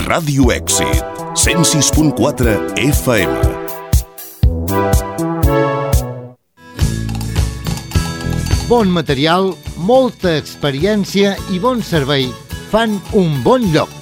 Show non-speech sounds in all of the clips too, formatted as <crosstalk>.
Ràdio Èxit, 106.4 FM. Bon material, molta experiència i bon servei fan un bon lloc.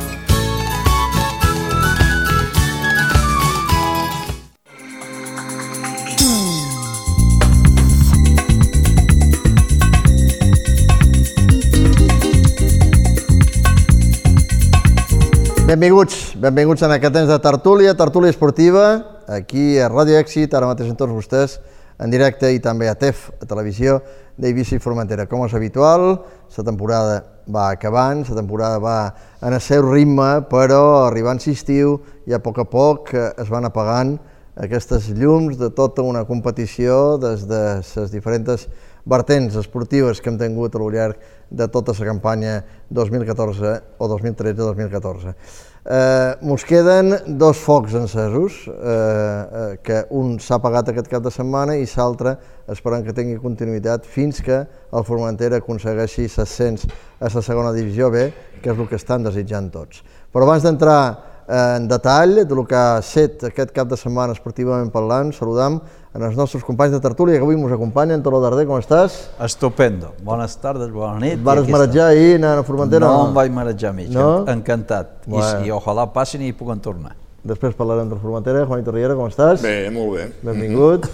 Benvinguts, benvinguts en aquest temps de tertúlia, tertúlia esportiva, aquí a Ràdio Èxit, ara mateix amb tots vostès, en directe i també a TEF, a televisió d'Eivissa i Formentera. Com és habitual, la temporada va acabant, la temporada va en el seu ritme, però arribant l'estiu i a poc a poc eh, es van apagant aquestes llums de tota una competició des de les diferents vertents esportives que hem tingut a lo llarg de tota la campanya 2014 o 2013-2014. Eh, mos queden dos focs encesos, eh, eh, que un s'ha apagat aquest cap de setmana i l'altre esperant que tingui continuïtat fins que el Formentera aconsegueixi l'ascens a la segona divisió B, que és el que estan desitjant tots. Però abans d'entrar en detall de lo que ha set aquest cap de setmana esportivament parlant, saludam en els nostres companys de tertúlia que avui ens acompanyen. Tolo Darder, com estàs? Estupendo. Bones tardes, bona nit. Et vares marejar ahir anant a Formentera? No, em vaig marejar mig, No? encantat. I, Bueno. I ojalà passin i puguen tornar. Després parlarem de Formentera. Juanito Riera, com estàs? Bé, molt bé. Benvingut.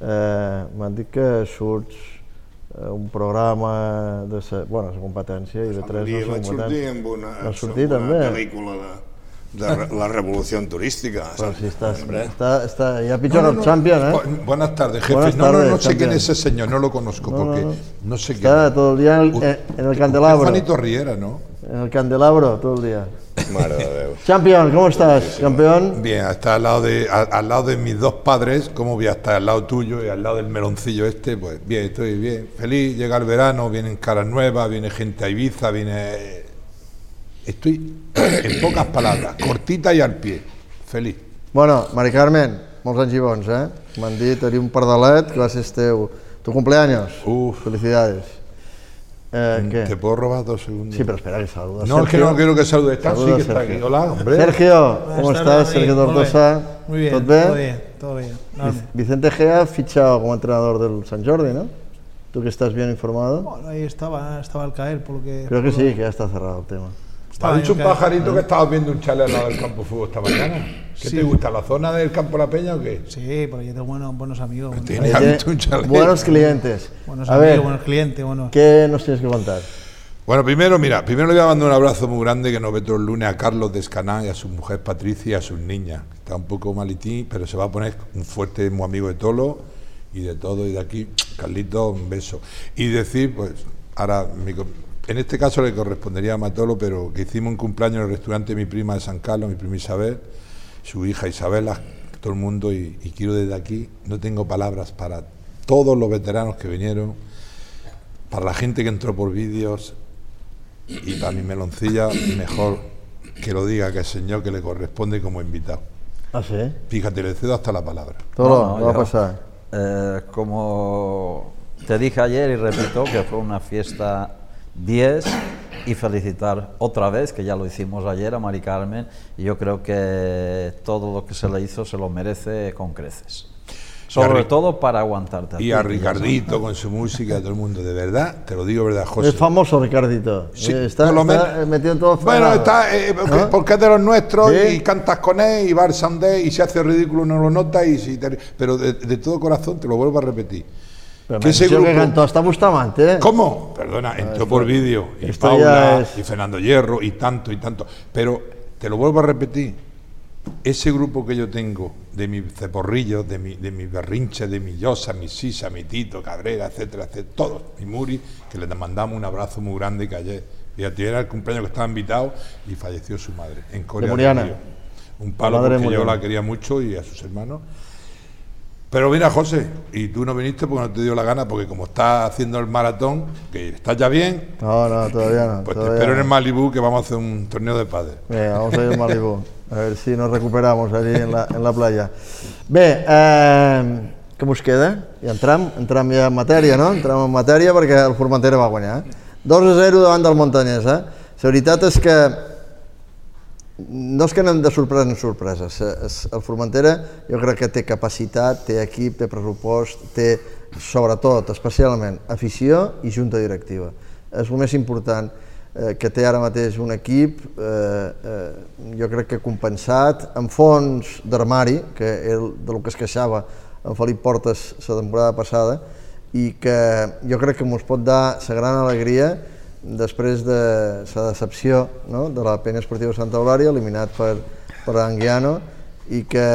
Eh, M'han dit que surts eh, un programa de sa, bueno, sa competència i de tres no vaig sa sortir competència. amb una, Vas sortir amb també? una pel·lícula de, de re- la revolució turística. Estàs, Hombre. està, està, ja pitjor no, el Champion, ¿eh? Bu- Buenas tardes, jefe. Buenas no, no, tardes, no sé quién es ese señor, no lo conozco No, no, porque no. no, sé Está quién. todo el día en, U- en el candelabro. Juanito Riera, ¿no? En el candelabro todo el día. <laughs> Champion, ¿cómo estás? Campeón. Bien, está al lado de al lado de mis dos padres, ¿cómo voy a estar al lado tuyo y al lado del meloncillo este? Pues bien, estoy bien, feliz, llega el verano, vienen caras nuevas, viene gente a Ibiza, viene... Estoy, <clears throat> en pocas palabras, <clears throat> cortita y al pie, feliz. Bueno, Mari Carmen, molts anys i bons, eh? M'han dit, tenia un pardalet que va ser teu, tu cumpleaños. Uf. Felicidades. Eh, ¿Te ¿Qué? puedo robar dos segundos? Sí, pero espera que saluda. No, es que no quiero que salude. Está, sí que está Sergio. aquí. Hola, hombre. Sergio, ¿cómo estás? Sergio Tortosa. Muy bien, todo bien, todo bien. Vicente Gea fichado como entrenador del San Jordi, ¿no? Tú que estás bien informado. bueno, ahí estaba, estaba al caer, por lo que... Creo que sí, que ya está cerrado el tema. Ha dicho un pajarito que estabas viendo un chale al lado del campo de fútbol esta mañana. ¿Qué Sí. te gusta, la zona del campo de la Peña o qué? Sí, porque yo tengo buenos, buenos amigos. buenos- un buenos clientes. Buenos A amigos, ver, buenos clientes, bueno. ¿qué nos tienes que contar? Bueno, primero, mira, primero le voy a mandar un abrazo muy grande que nos ve todo el lunes a Carlos de Escaná y a su mujer Patricia y a sus niñas. Está un poco malitín, pero se va a poner un fuerte muy amigo de Tolo y de todo y de aquí. Carlito, un beso. Y decir, pues, ahora, mi en este caso le correspondería a Matolo, pero que hicimos un cumpleaños en el restaurante de mi prima de San Carlos, mi prima Isabel, su hija Isabela, todo el mundo, y, y quiero desde aquí, no tengo palabras para todos los veteranos que vinieron, para la gente que entró por vídeos, y para mi meloncilla, mejor que lo diga que el señor que le corresponde como invitado. Ah, sí. Fíjate, le cedo hasta la palabra. Todo No, no, ¿qué va a pasar? Eh, como te dije ayer y repito que fue una fiesta 10 y felicitar otra vez, que ya lo hicimos ayer a Mari Carmen, y yo creo que todo lo que se le hizo se lo merece con creces. Sobre todo para aguantarte. Y ti, a que ya Ricardito con su música, a todo el mundo, de verdad, te lo digo, verdad, José. Es famoso Ricardito. Sí, Eh, está, por lo está, menos- eh, metido en todo Bueno, está, eh, porque, ¿No? porque es de los nuestros Sí. y cantas con él y va al Sunday y se hace ridículo, no lo nota y si te- pero de, de todo corazón te lo vuelvo a repetir. Pero que ese dicho que grupo- cantó hasta Bustamante, ¿eh? ¿Cómo? Perdona, entró por vídeo y Paula es- y Fernando Hierro y tanto y tanto. Pero te lo vuelvo a repetir, ese grupo que yo tengo de mis ceporrillos, de mi, de mis berrinches, de mi Yosa, mi Sisa, mi Tito, Cabrera, etcétera, etcétera, todos, mi Muri, que les mandamos un abrazo muy grande que ayer Y a ti era el cumpleaños que estaba invitado y falleció su madre en Corea del Río. Un palo de porque yo la quería mucho y a sus hermanos. Pero mira, José, y tú no viniste porque no te dio la gana, porque como estás haciendo el maratón, que estás ya bien, No, no, todavía no. pues te todavía espero en no. el Malibú que vamos a hacer un torneo de padre. Venga, vamos a ir al <laughs> Malibu. A ver si nos recuperamos allí en la, en la playa. Bé, eh, què mos queda? I entram, entram ja en matèria, no? Entram en matèria perquè el Formentera va guanyar. 2 a 0 davant del Montañés, eh? La veritat és que no és que anem de sorpresa en sorpreses. És- El Formentera jo crec que té capacitat, té equip, té pressupost, té sobretot, especialment, afició i junta directiva. És el més important eh, que té ara mateix un equip, eh, eh, jo crec que compensat, amb fons d'armari, que era de lo que es queixava en Felip Portes la temporada passada, i que jo crec que ens pot dar la gran alegria després de la decepció no? de la penya esportiva Santa Eulària, eliminat per, per Anguiano, i que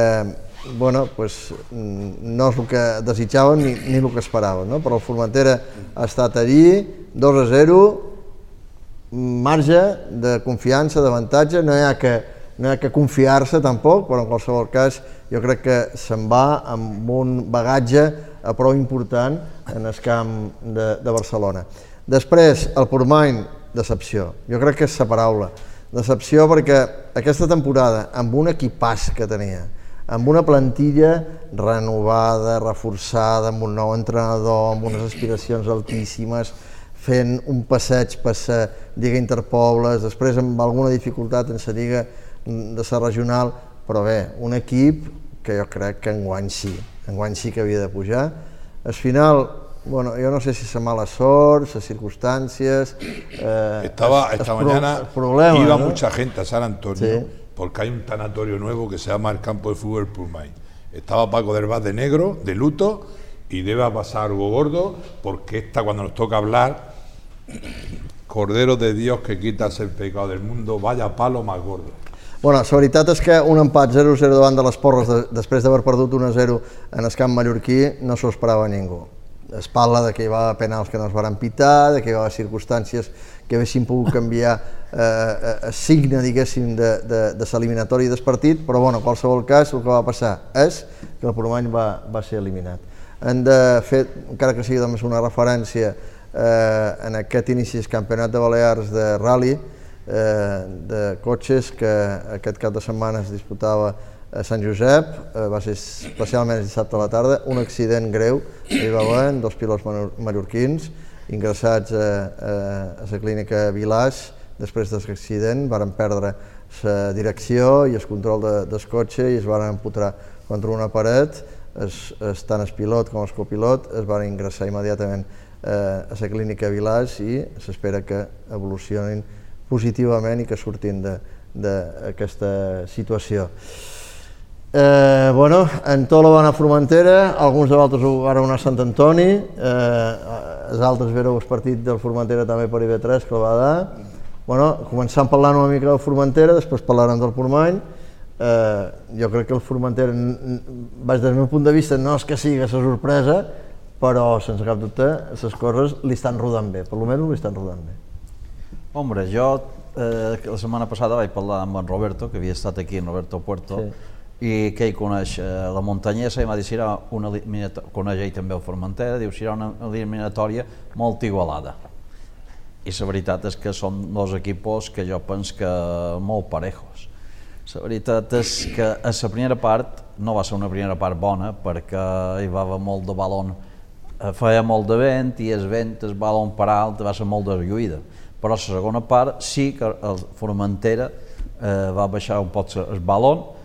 bueno, pues, mm, no és el que desitjaven ni, ni el que esperaven, no? però el Formentera ha estat allí, 2 a 0, marge de confiança, d'avantatge, no hi ha que, no hi ha que confiar-se tampoc, però en qualsevol cas jo crec que se'n va amb un bagatge prou important en el camp de, de Barcelona. Després, el Portmany, decepció. Jo crec que és la paraula. Decepció perquè aquesta temporada, amb un equipàs que tenia, amb una plantilla renovada, reforçada, amb un nou entrenador, amb unes aspiracions altíssimes, fent un passeig per la Lliga Interpobles, després amb alguna dificultat en la Lliga de la regional, però bé, un equip que jo crec que enguany sí, enguany sí que havia de pujar. Al final, bueno, jo no sé si és mala sort, les circumstàncies... Eh, Estaba els esta pro- mañana, els problemes, iba no? mucha gente a San Antonio Sí. porque hay un tanatorio nuevo que se llama el campo de fútbol Pulmay. Estaba Paco del Vaz de negro, de luto, y debe pasar algo gordo porque esta cuando nos toca hablar, Cordero de Dios que quitas el pecado del mundo, vaya palo más gordo. Bueno, la veritat és que un empat 0-0 davant de les porres de, després d'haver perdut 1-0 en el camp mallorquí no s'ho esperava ningú. Es parla de que hi va penals que no es van pitar, de que hi va circumstàncies que haguessin pogut canviar eh, eh, el signe, diguéssim, de, de, de l'eliminatori del partit, però bueno, en qualsevol cas el que va passar és que el Poromany va, va ser eliminat. Hem de fer, encara que sigui només una referència, eh, en aquest inici del Campionat de Balears de Rally, eh, de cotxes que aquest cap de setmana es disputava a Sant Josep, eh, va ser especialment dissabte a la tarda, un accident greu, hi va haver dos pilots mallor- mallorquins ingressats a, a, a la clínica Vilàs després de l'accident, varen perdre la direcció i el control de, del cotxe i es van empotrar contra una paret, es, es, tant el pilot com el copilot es van ingressar immediatament eh, a la clínica Vilàs i s'espera que evolucionin positivament i que surtin d'aquesta situació. Eh, bueno, en va anar a Formentera, alguns de vosaltres ho van anar a Sant Antoni, eh, els altres vereu el partit del Formentera també per IB3 que el va dar. Bueno, començant parlant una mica del Formentera, després parlarem del Portmany. Eh, jo crec que el Formentera, vaig des del meu punt de vista, no és que sigui la sorpresa, però sense cap dubte les coses li estan rodant bé, per almenys li estan rodant bé. Hombre, jo eh, la setmana passada vaig parlar amb en Roberto, que havia estat aquí, en Roberto Puerto, Sí. I que ell coneix eh, la muntanyesa i m'ha dit serà una eliminatòria, coneix ell també el Formentera, diu serà una eliminatòria molt igualada. I la veritat és que són dos equipos que jo penso que molt parejos. La veritat és que a la primera part no va ser una primera part bona perquè hi va haver molt de balon, eh, feia molt de vent i el vent, el balon per alt, va ser molt deslluïda. Però la segona part sí que el Formentera eh, va baixar un poc el balon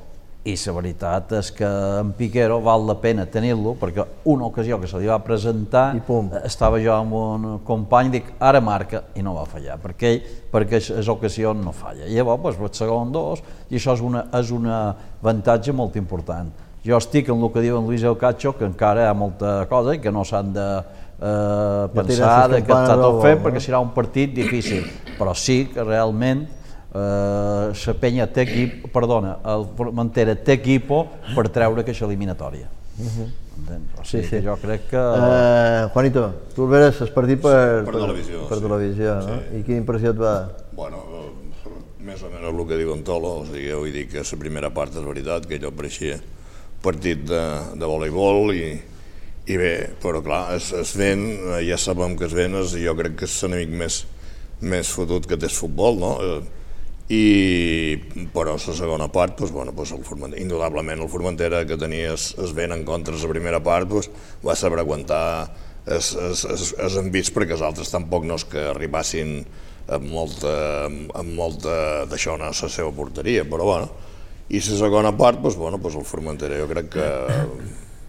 i la veritat és que en Piquero val la pena tenir-lo perquè una ocasió que se li va presentar I pum. estava jo amb un company dic ara marca i no va fallar perquè ell perquè les ocasions no falla. I llavors doncs, el segon dos i això és una, és un avantatge molt important. Jo estic en el que diu en Luis El Cacho que encara hi ha molta cosa i que no s'han de eh, pensar de que està tot fet perquè serà un partit difícil. Però sí que realment eh, la penya té equip, perdona, el Formentera té equipo per treure aquesta eliminatòria. Entens? O Sí, sigui sí. que jo crec que... Uh, Juanito, tu el veres el partit per, per televisió, Per sí. televisió, no? I quina impressió et va... Bueno, eh, més o menys el que diu en Tolo, o sigui, vull dir que la primera part és veritat, que allò pareixia partit de, de voleibol i, i bé, però clar, es, es ven, eh, ja sabem que es ven, és, jo crec que és l'enemic més, més fotut que té el futbol, no? I, però la segona part, doncs, bueno, doncs el indudablement el Formentera que tenia es, es ven en contra la primera part, doncs, va saber aguantar els, els, els, els envits perquè els altres tampoc no és que arribassin amb molta, amb molta d'això a la seva porteria, però bueno, i la segona part, doncs, bueno, doncs el Formentera jo crec que,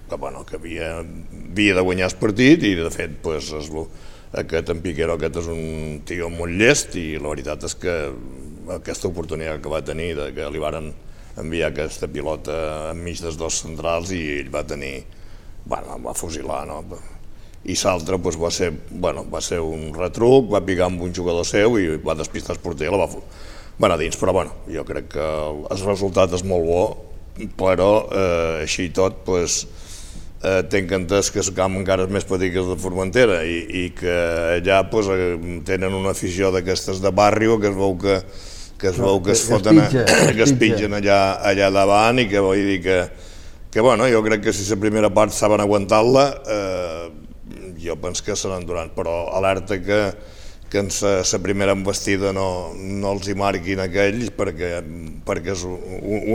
que, bueno, que havia, havia de guanyar el partit i de fet doncs, lo, aquest en Piquero aquest és un tio molt llest i la veritat és que aquesta oportunitat que va tenir de que li varen enviar aquesta pilota enmig dels dos centrals i ell va tenir, bueno, va fusilar, no? i l'altre doncs, va, ser, bueno, va ser un retruc, va picar amb un jugador seu i va despistar el porter i la va, anar dins, però bueno, jo crec que el, resultat és molt bo, però eh, així i tot doncs, eh, tenc entès que el camp encara és més petit que el de Formentera i, i que allà doncs, eh, tenen una afició d'aquestes de barri que es veu que, que es veu que es que es foten, a- pitja, que es pitgen allà, allà davant i que vull dir que, que bueno, jo crec que si la primera part saben aguantar-la eh, jo penso que se n'enduraran, però alerta que, que en la primera embestida no, no els hi marquin aquells perquè, perquè és un,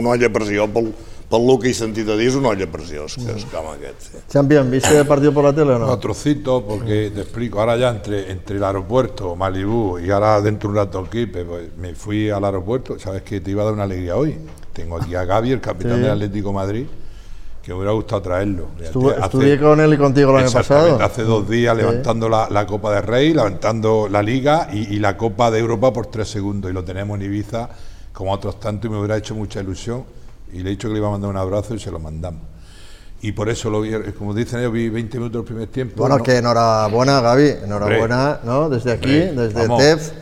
un olla pressió pel, pel lo que he sentit a dir és un olla és, que és com aquest sí. Champion, ¿viste el partido por la tele o no? No, trocito, porque te explico, ahora ya entre, entre el aeropuerto, Malibú y ahora dentro de un rato Quipe, pues me fui al aeropuerto, sabes que te iba a dar una alegría hoy. Tengo aquí a Gaby, el capitán Sí. del Atlético de Madrid, que me hubiera gustado traerlo. Estuve, Hace- estudié con él y contigo el año pasado. hace dos días Sí. levantando la, la Copa de Rey, levantando la Liga y, y la Copa de Europa por tres segundos. Y lo tenemos en Ibiza, como otros tantos, y me hubiera hecho mucha ilusión. Y le he dicho que le iba a mandar un abrazo y se lo mandamos. Y por eso lo vi, como dicen ellos, vi 20 minutos del primer tiempo. Bueno, ¿no? que enhorabuena, Gaby, enhorabuena, ¿no? Desde aquí, desde. TEF,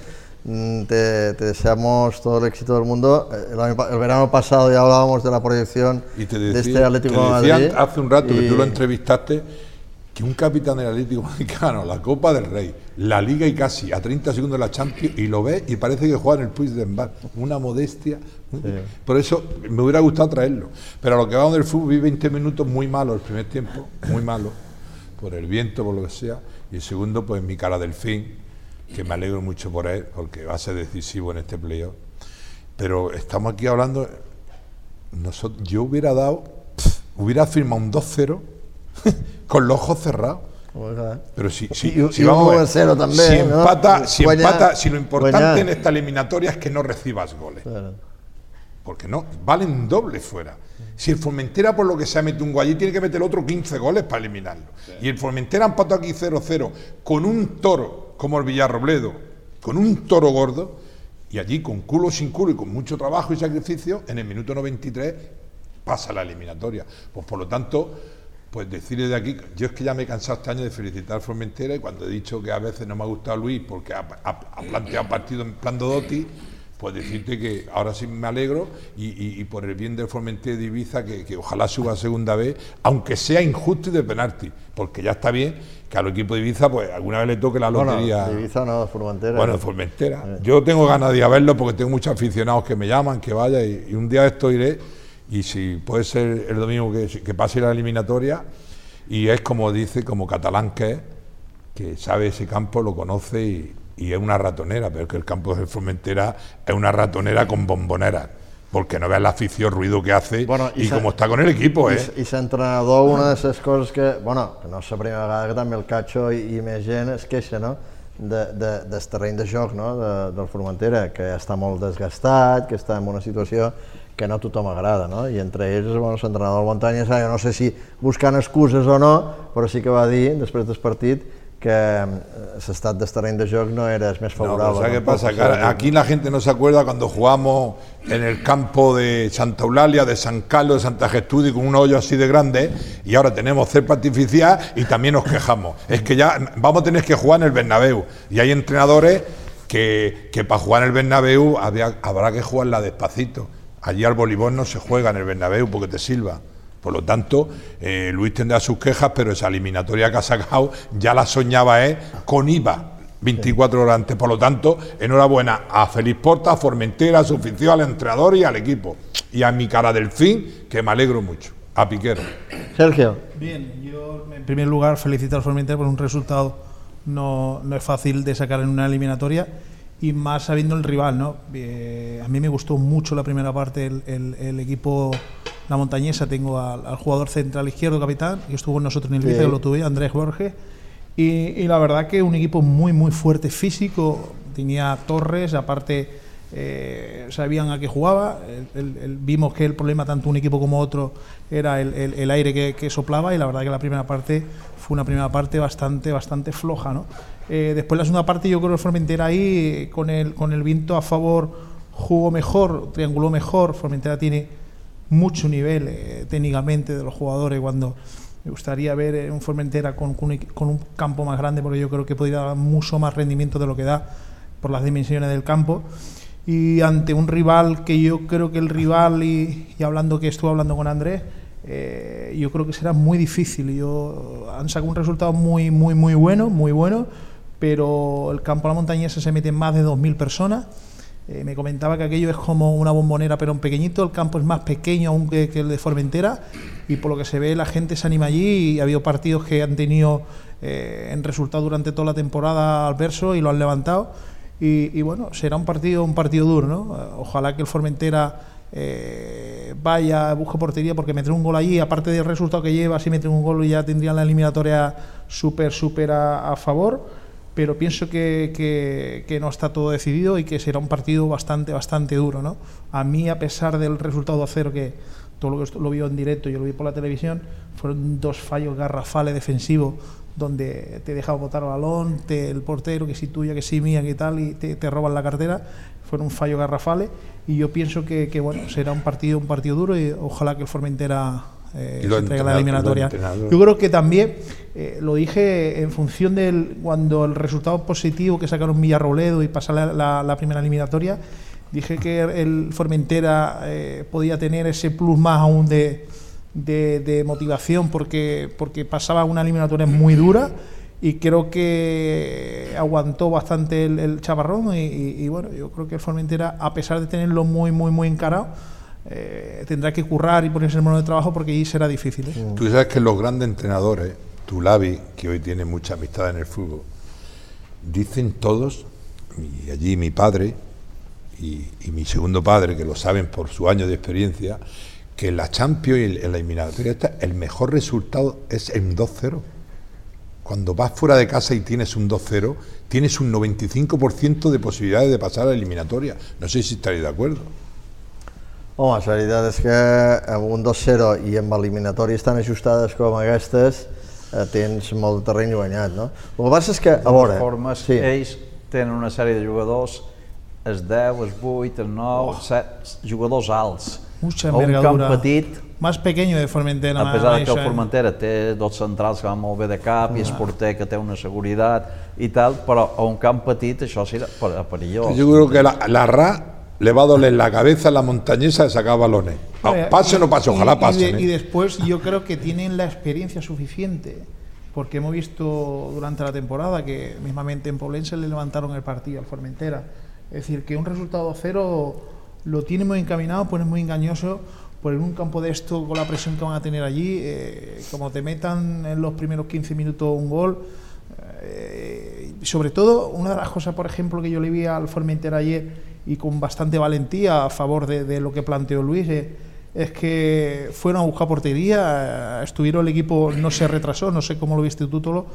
mm, te, te deseamos todo el éxito del mundo. Eh, El, verano pasado ya hablábamos de la proyección Y te de decía, este Atlético te de decía Madrid. hace un rato que tú lo entrevistaste, que un capitán del Atlético <laughs> Mexicano, la Copa del Rey, la Liga y casi a 30 segundos de la Champions, y lo ves y parece que juega en el Puigdemont. Una modestia. Por eso me hubiera gustado traerlo. Pero a lo que vamos del fútbol, vi 20 minutos muy malos el primer tiempo, muy malo, por el viento, por lo que sea, y el segundo, pues mi cara del fin, que me alegro mucho por él, porque va a ser decisivo en este playoff. Pero estamos aquí hablando nosotros, yo hubiera dado, hubiera firmado un 2-0 <laughs> con los ojos cerrados. Oiga, Pero si, si, Y- si y vamos a ver, 1-0 también, si ¿no? empata, si Guañá- empata, si lo importante en esta eliminatoria es que no recibas goles, claro. porque no, valen doble fuera. Si el Formentera, por lo que sea, mete un gol allí, tiene que meter el otro 15 goles para eliminarlo. Y el Formentera empató aquí 0-0 con un toro como el Villarrobledo, con un toro gordo, y allí con culo sin culo y con mucho trabajo y sacrificio, en el minuto 93 pasa la eliminatoria. Pues por lo tanto, pues decirle de aquí, yo es que ya me he cansado este año de felicitar a Formentera y cuando he dicho que a veces no me ha gustado Luis porque ha, ha- ha planteado partido en plan Dodoti, pues decirte que ahora sí me alegro y, y- y por el bien del Formentera de Ibiza que, que ojalá suba segunda vez, aunque sea injusto y de penalti, porque ya está bien que al equipo de Ibiza pues alguna vez le toque la Bueno, lotería. de Ibiza no, de Formentera. Bueno, de Formentera. Yo tengo ganas de ir a verlo porque tengo muchos aficionados que me llaman, que vaya y, y un día de esto iré y si puede ser el domingo que, que pase la eliminatoria y es como dice, como catalán que es, que sabe ese campo, lo conoce y, y es una ratonera, pero es que el campo de Formentera es una ratonera con bomboneras, porque no veas la afición, ruido que hace Bueno, y, y sa- cómo está con el equipo, I, ¿eh? i l'entrenador, una de les coses que, bueno, que no és la primera vegada que també el Cacho i, i més gent es queixa, no?, de, de, del terreny de joc no? de, del Formentera, que està molt desgastat, que està en una situació que no a tothom agrada, no? I entre ells, bueno, l'entrenador del Muntanya, jo no sé si buscant excuses o no, però sí que va dir, després del partit, que eh, l'estat del terreny de joc no era el més No, favorable. ¿sabes qué pasa? Que aquí la gente no se acuerda cuando jugamos en el campo de Santa Eulalia, de San Carlos, de Santa Gertrudis, con un hoyo así de grande, y ahora tenemos cepa artificial y también nos quejamos. Es que ya vamos a tener que jugar en el Bernabéu. Y hay entrenadores que, que para jugar en el Bernabéu había- habrá que jugarla despacito. Allí al voleibol no se juega en el Bernabéu porque te silba. Por lo tanto, eh, Luis tendrá sus quejas, pero esa eliminatoria que ha sacado ya la soñaba él con IVA. 24 horas antes, por lo tanto, enhorabuena a Félix Porta, a Formentera, a su oficial, al entrenador y al equipo. Y a mi cara del fin, que me alegro mucho. A Piquero. Sergio. Bien, yo en primer lugar felicitar al Formentera por un resultado no, no es fácil de sacar en una eliminatoria y más sabiendo el rival, ¿no? Eh, a mí me gustó mucho la primera parte el, el- el equipo la montañesa, tengo al, al jugador central izquierdo capitán, que estuvo con nosotros en el Sí. Que lo tuve, Andrés Borges, y, y la verdad que un equipo muy muy fuerte físico, tenía Torres, aparte eh, sabían a qué jugaba, el- vimos que el problema tanto un equipo como otro era el aire que, que soplaba y la verdad que la primera parte fue una primera parte bastante bastante floja, ¿no? Eh, después la segunda parte yo creo que Formentera ahí con el con el viento a favor jugó mejor, trianguló mejor, Formentera tiene mucho nivel eh, técnicamente de los jugadores. Cuando me gustaría ver eh, un Formentera con, con un, con un campo más grande porque yo creo que podría dar mucho más rendimiento de lo que da por las dimensiones del campo. Y ante un rival que yo creo que el rival y, y hablando que estuve hablando con Andrés eh, yo creo que será muy difícil. Yo han sacado un resultado muy muy muy bueno muy bueno pero el campo a la montañesa se meten más de 2.000 personas eh, me comentaba que aquello es como una bombonera, pero en pequeñito. El campo es más pequeño aún que, el de Formentera. Y por lo que se ve, la gente se anima allí. Y ha habido partidos que han tenido eh, en resultado durante toda la temporada adverso y lo han levantado. Y, bueno, será un partido, un partido duro, ¿no? Ojalá que el Formentera eh, vaya, busque portería, porque meter un gol allí, aparte del resultado que lleva, si meter un gol ya tendrían la eliminatoria súper, súper a favor pero pienso que, que- que no está todo decidido y que será un partido bastante, bastante duro. ¿no? A mí, a pesar del resultado a cero, que todo lo que lo vio en directo y yo lo vi por la televisión, fueron dos fallos garrafales defensivos donde te dejaba botar el balón, te- el portero, que si tuya, que si mía, que tal, y te, te roban la cartera. Fueron fallos garrafales y yo pienso que, que, bueno, será un partido, un partido duro y ojalá que el Formentera eh, lo la eliminatoria. lo. Yo creo que también eh, lo dije en función del cuando el resultado positivo que sacaron Villarroledo y pasar la, la- la primera eliminatoria, dije que el Formentera eh, podía tener ese plus más aún de, de- de motivación porque, porque pasaba una eliminatoria muy dura y creo que aguantó bastante el, el chaparrón y, y- y bueno, yo creo que el Formentera, a pesar de tenerlo muy, muy, muy encarado, eh, tendrá que currar y ponerse en mano de trabajo porque allí será difícil. ¿eh? Tú sabes que los grandes entrenadores, Tulavi, que hoy tiene mucha amistad en el fútbol, dicen todos, y allí mi padre y, mi segundo padre, que lo saben por su año de experiencia, que en la Champions y en la eliminatoria el mejor resultado es un 2-0. Cuando vas fuera de casa y tienes un 2-0, tienes un 95% de posibilidades de pasar a la eliminatoria. No sé si estaréis de acuerdo. Home, la veritat és que amb un 2-0 i amb eliminatòries tan ajustades com aquestes eh, tens molt de terreny guanyat, no? El que passa és que, a veure... formes, sí, ells tenen una sèrie de jugadors, els 10, els 8, els 9, 7 jugadors alts. Mucha un camp petit, Más pequeño de Formentera. a pesar de que el eh? Formentera té dos centrals que van molt bé de cap i el porter que té una seguretat i tal, però a un camp petit això serà per- perillós. Yo creo que la, la RA le va a doler la cabeza a la montañesa de sacar balones. Pase o no pase, ojalá y de- pasen. Y, ¿eh? después yo creo que tienen la experiencia suficiente, porque hemos visto durante la temporada que mismamente en Poblense le levantaron el partido al Formentera. Es decir, que un resultado a cero lo tiene muy encaminado, pues es muy engañoso. Por en un campo de esto, con la presión que van a tener allí, eh, como te metan en los primeros 15 minutos un gol, eh, sobre todo, una de las cosas, por ejemplo, que yo le vi al Formentera ayer y con bastante valentía a favor de, de lo que planteó Luis, eh, es que fueron a buscar portería, eh, estuvieron el equipo, no se retrasó, no sé cómo lo viste tú, Tolo,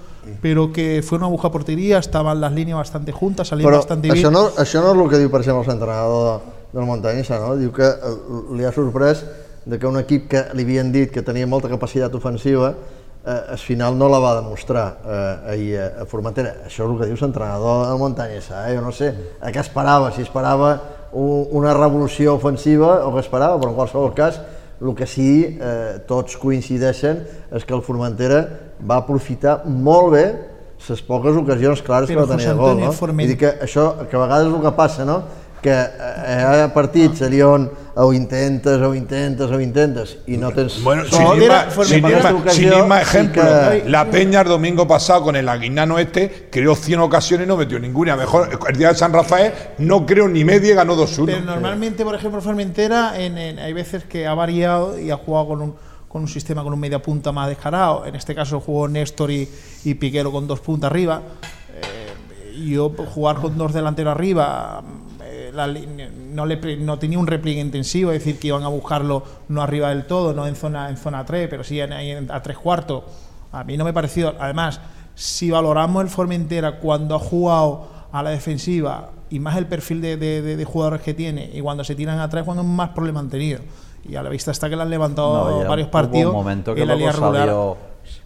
pero que fueron a buscar portería, estaban las líneas bastante juntas, salían però bastante això bien. no, això no és el que diu, per exemple, l'entrenador del Montanyesa, no? Diu que eh, li ha sorprès de que un equip que li havien dit que tenia molta capacitat ofensiva eh, al final no la va demostrar eh, ahir a, a Formentera. Això és el que diu l'entrenador del Montanyesa, eh? Jo no sé a què esperava, si esperava un, una revolució ofensiva o què esperava, però en qualsevol cas el que sí eh, tots coincideixen és que el Formentera va aprofitar molt bé les poques ocasions clares Però, que va tenir de gol, no? Forment- I dir que això, que a vegades és el que passa, no? Que eh, ha partits allà on ho intentes, ho intentes, ho intentes i no tens... Bueno, sin ir, era- sin ir sin ir más sí ejemplo, que- la Peña el domingo pasado con el Aguinano este creó 100 ocasiones y no metió ninguna. Mejor el día de San Rafael no creo ni media y ganó 2-1. Pero normalmente, por ejemplo, Formentera, en, en- hay veces que ha variado y ha jugado con un, con un sistema con un media punta más descarado. En este caso jugó Néstor y, y Piquero con dos puntas arriba. Eh, yo jugar con dos delanteros arriba la no, le, pre- no tenía un repliegue intensivo, es decir, que iban a buscarlo no arriba del todo, no en zona en zona 3, pero sí en- a tres cuartos. A mí no me ha parecido. Además, si valoramos el Formentera cuando ha jugado a la defensiva y más el perfil de, de- de- de jugadores que tiene y cuando se tiran atrás cuando más problemas han tenido. Y a la vista está que le han levantado No, varios hubo partidos. un momento que en la luego liga regular. salió,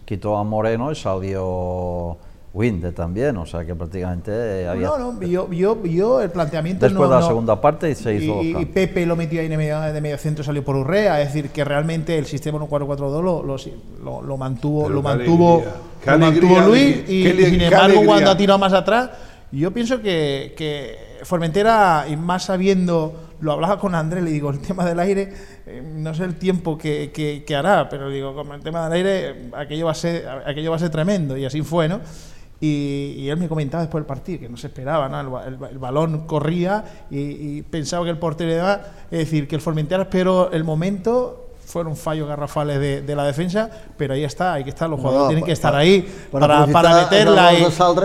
quitó a Moreno y salió Winde también, o sea que prácticamente había... No, no, yo, yo, yo el planteamiento Después no- de la no- segunda parte se hizo y, y. Pepe lo metió ahí de medio, de medio centro salió por Urrea, es decir, que realmente el sistema 1-4-4-2 lo, lo, lo- lo mantuvo, Pero lo mantuvo, lo mantuvo alegría, Luis y, ale- sin embargo alegría. cuando ha tirado más atrás, yo pienso que, que Formentera, y más sabiendo, lo hablaba con Andrés, le digo, el tema del aire, eh, no sé el tiempo que, que- que hará, pero digo, con el tema del aire, eh, aquello va a ser, aquello va a ser tremendo, y así fue, ¿no? Y, y él me comentaba después del partido que no se esperaba, ¿no? el, el el balón corría y, y pensaba que el portero iba, es decir, que el Formentera esperó el momento, fueron fallos garrafales de, de la defensa, pero ahí está, hay que estar, los No, jugadores no, tienen que estar ahí para para, para meterla y,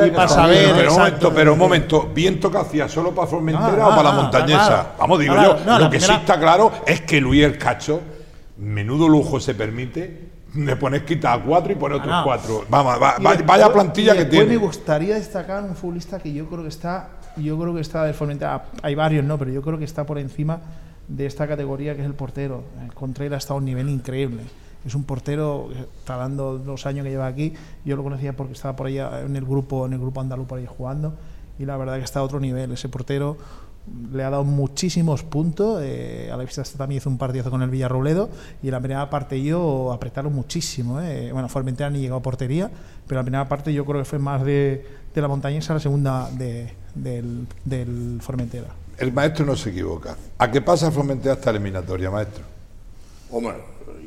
y para saber. bien, pero un momento, pero un momento, ¿viento que hacía solo para Formentera No, o para no, la no, montañesa? claro. Vamos, digo yo, no, lo que sí primera- está claro es que Luis el Cacho, menudo lujo se permite, de poner quita a cuatro y poner otros Ah, no. cuatro. Vamos, va- va- después- vaya plantilla que tiene. me gustaría destacar un futbolista que yo creo que está, yo creo que está del Formentera, hay varios no, pero yo creo que está por encima de esta categoría que es el portero. Eh, Contreras está a un nivel increíble. Es un portero, que está dando los años que lleva aquí. Yo lo conocía porque estaba por allá en el grupo, en el grupo andaluz por ahí jugando. Y la verdad que está a otro nivel. Ese portero le ha dado muchísimos puntos. eh, a la vista también hizo un partidazo con el Villarrobledo. Y en la primera parte yo apretaron muchísimo. eh. Bueno, Formentera ni llegó a portería, pero la primera parte yo creo que fue más de, de la montañesa, la segunda de, del, del Formentera. El maestro no se equivoca. ¿A qué pasa Formentera esta eliminatoria, maestro? Home,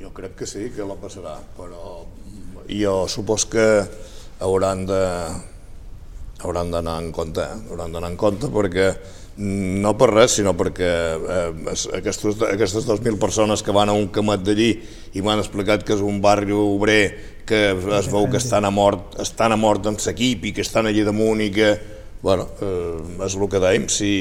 jo crec que sí, que la passarà, però jo supos que hauran de hauran d'anar en compte, hauran d'anar en compte perquè no per res, sinó perquè eh, es- aquestos, aquestes 2.000 persones que van a un camet d'allí i m'han explicat que és un barri obrer que es veu que estan a mort, estan a mort amb l'equip i que estan allí damunt i que, bueno, eh, és el que dèiem, si